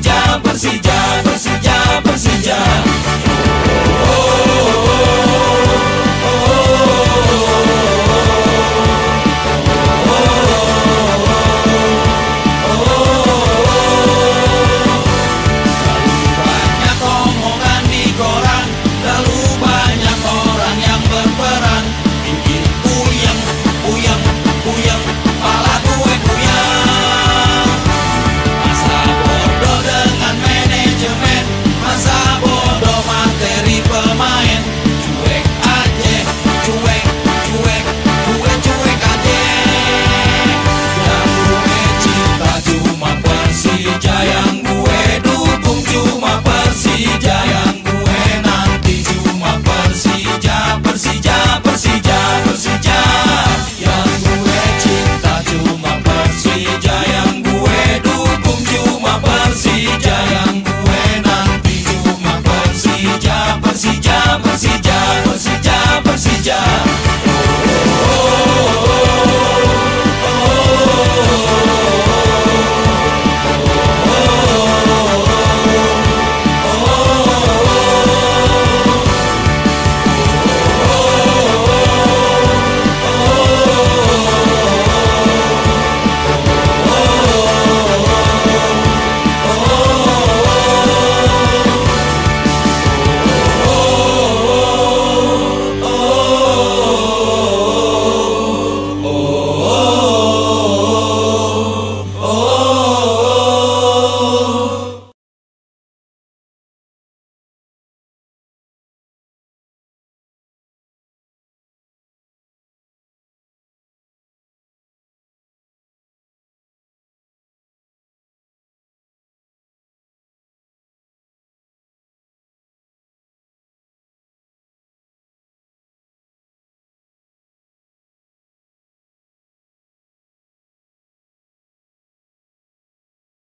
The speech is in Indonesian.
Persija, Persija, Persija, Persija. ya.